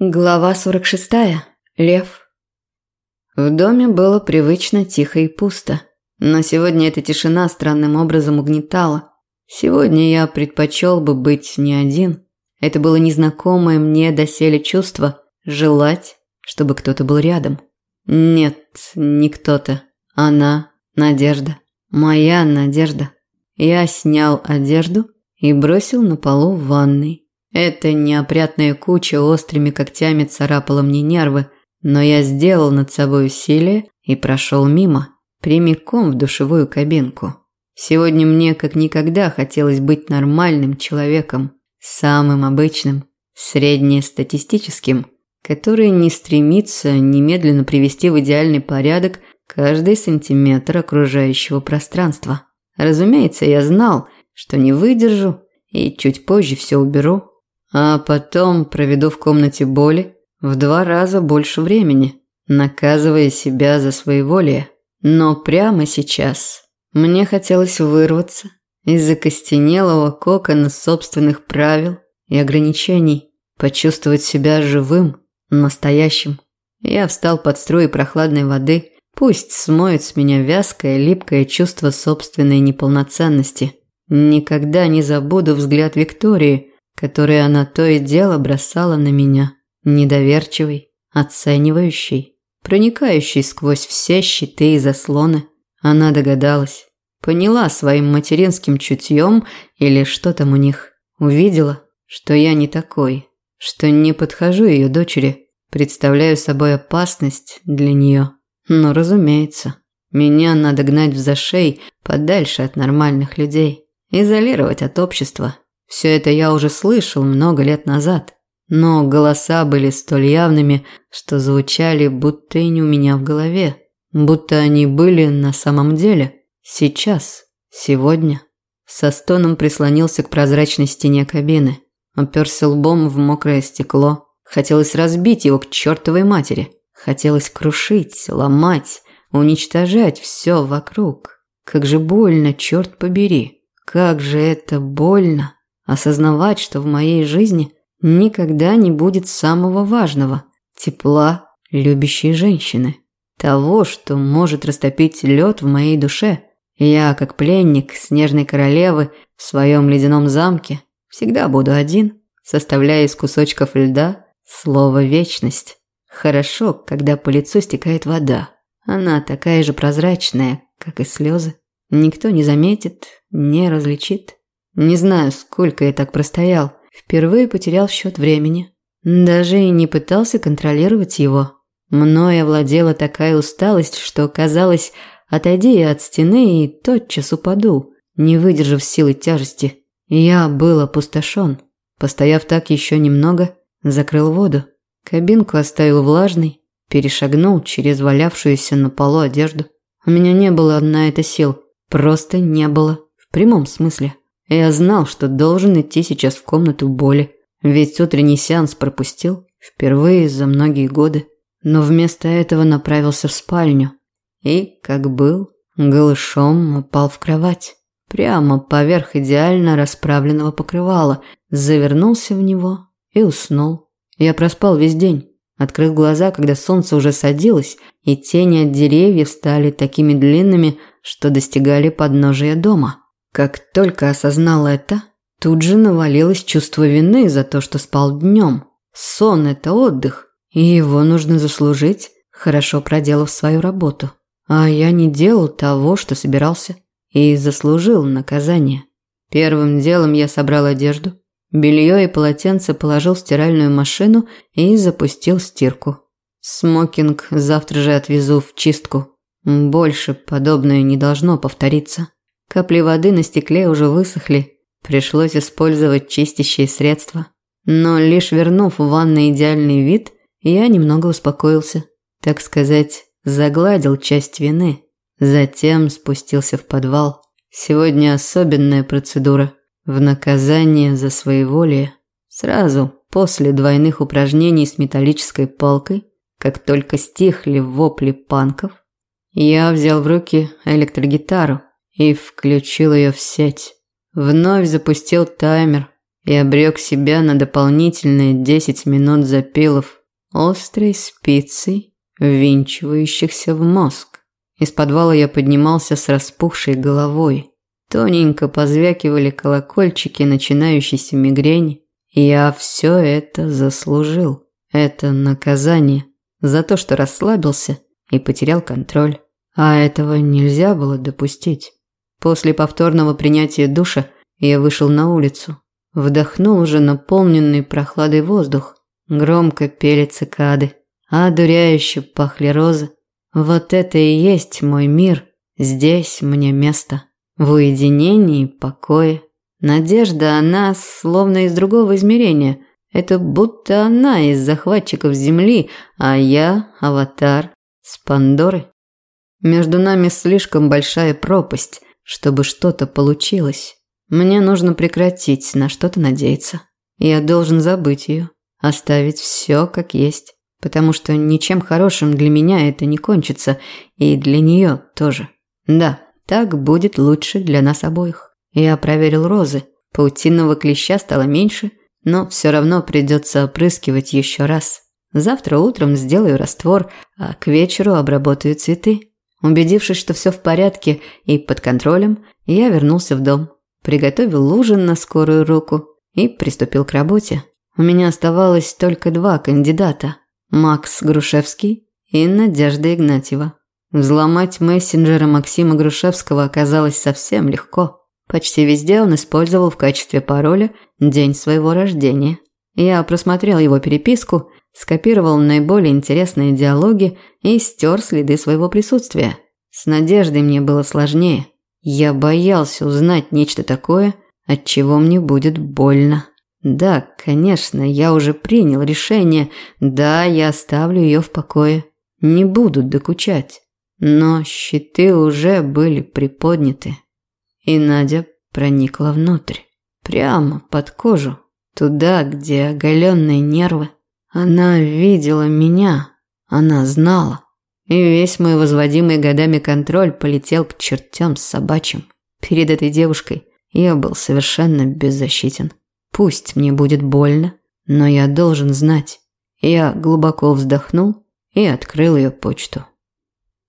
Глава 46. Лев. В доме было привычно тихо и пусто. Но сегодня эта тишина странным образом угнетала. Сегодня я предпочел бы быть не один. Это было незнакомое мне доселе чувство – желать, чтобы кто-то был рядом. Нет, не кто-то. Она – Надежда. Моя Надежда. Я снял одежду и бросил на полу в ванной. Эта неопрятная куча острыми когтями царапала мне нервы, но я сделал над собой усилие и прошел мимо, прямиком в душевую кабинку. Сегодня мне как никогда хотелось быть нормальным человеком, самым обычным, среднестатистическим, который не стремится немедленно привести в идеальный порядок каждый сантиметр окружающего пространства. Разумеется, я знал, что не выдержу и чуть позже все уберу, а потом проведу в комнате боли в два раза больше времени, наказывая себя за своеволие. Но прямо сейчас мне хотелось вырваться из закостенелого кокона собственных правил и ограничений, почувствовать себя живым, настоящим. Я встал под струи прохладной воды, пусть смоет с меня вязкое, липкое чувство собственной неполноценности. Никогда не забуду взгляд Виктории, которые она то и дело бросала на меня, недоверчивый, оценивающий, проникающий сквозь все щиты и заслоны. Она догадалась, поняла своим материнским чутьем или что там у них, увидела, что я не такой, что не подхожу ее дочери, представляю собой опасность для нее. Но, разумеется, меня надо гнать в зашей подальше от нормальных людей, изолировать от общества, все это я уже слышал много лет назад, но голоса были столь явными, что звучали будто и не у меня в голове, будто они были на самом деле, сейчас, сегодня. Со стоном прислонился к прозрачной стене кабины, оперся лбом в мокрое стекло. Хотелось разбить его к чертовой матери. Хотелось крушить, ломать, уничтожать все вокруг. Как же больно, черт побери. Как же это больно осознавать, что в моей жизни никогда не будет самого важного – тепла любящей женщины. Того, что может растопить лед в моей душе. Я, как пленник снежной королевы в своем ледяном замке, всегда буду один, составляя из кусочков льда слово «вечность». Хорошо, когда по лицу стекает вода. Она такая же прозрачная, как и слезы. Никто не заметит, не различит. Не знаю, сколько я так простоял. Впервые потерял счет времени. Даже и не пытался контролировать его. Мною овладела такая усталость, что казалось, отойди я от стены и тотчас упаду, не выдержав силы тяжести. Я был опустошен. Постояв так еще немного, закрыл воду. Кабинку оставил влажной, перешагнул через валявшуюся на полу одежду. У меня не было на это сил, просто не было, в прямом смысле. Я знал, что должен идти сейчас в комнату боли, ведь утренний сеанс пропустил впервые за многие годы. Но вместо этого направился в спальню и, как был, голышом упал в кровать. Прямо поверх идеально расправленного покрывала, завернулся в него и уснул. Я проспал весь день. Открыл глаза, когда солнце уже садилось, и тени от деревьев стали такими длинными, что достигали подножия дома. Как только осознал это, тут же навалилось чувство вины за то, что спал днем. Сон – это отдых, и его нужно заслужить, хорошо проделав свою работу. А я не делал того, что собирался, и заслужил наказание. Первым делом я собрал одежду, белье и полотенце положил в стиральную машину и запустил стирку. Смокинг завтра же отвезу в чистку. Больше подобное не должно повториться. Капли воды на стекле уже высохли, пришлось использовать чистящие средства. Но лишь вернув в ванной идеальный вид, я немного успокоился. Так сказать, загладил часть вины. Затем спустился в подвал. Сегодня особенная процедура. В наказание за своеволие. Сразу после двойных упражнений с металлической палкой, как только стихли вопли панков, я взял в руки электрогитару и включил ее в сеть. Вновь запустил таймер и обрек себя на дополнительные 10 минут запилов острой спицей, ввинчивающихся в мозг. Из подвала я поднимался с распухшей головой. Тоненько позвякивали колокольчики начинающейся мигрени. Я все это заслужил. Это наказание за то, что расслабился и потерял контроль. А этого нельзя было допустить. После повторного принятия душа я вышел на улицу. Вдохнул уже наполненный прохладой воздух. Громко пели цикады. А одуряюще пахли розы. Вот это и есть мой мир. Здесь мне место. В уединении покое. Надежда, она словно из другого измерения. Это будто она из захватчиков Земли, а я – аватар с Пандоры. Между нами слишком большая пропасть, чтобы что-то получилось. Мне нужно прекратить на что-то надеяться. Я должен забыть ее, оставить все как есть, потому что ничем хорошим для меня это не кончится, и для нее тоже. Да, так будет лучше для нас обоих. Я проверил розы. Паутинного клеща стало меньше, но все равно придется опрыскивать еще раз. Завтра утром сделаю раствор, а к вечеру обработаю цветы. Убедившись, что все в порядке и под контролем, я вернулся в дом, приготовил ужин на скорую руку и приступил к работе. У меня оставалось только два кандидата – Макс Грушевский и Надежда Игнатьева. Взломать мессенджера Максима Грушевского оказалось совсем легко. Почти везде он использовал в качестве пароля день своего рождения. Я просмотрел его переписку, скопировал наиболее интересные диалоги и стер следы своего присутствия. С Надеждой мне было сложнее. Я боялся узнать нечто такое, от чего мне будет больно. Да, конечно, я уже принял решение. Да, я оставлю ее в покое. Не буду докучать. Но щиты уже были приподняты. И Надя проникла внутрь, прямо под кожу, туда, где оголенные нервы. Она видела меня, она знала. И весь мой возводимый годами контроль полетел к чертям с собачьим. Перед этой девушкой я был совершенно беззащитен. Пусть мне будет больно, но я должен знать. Я глубоко вздохнул и открыл ее почту.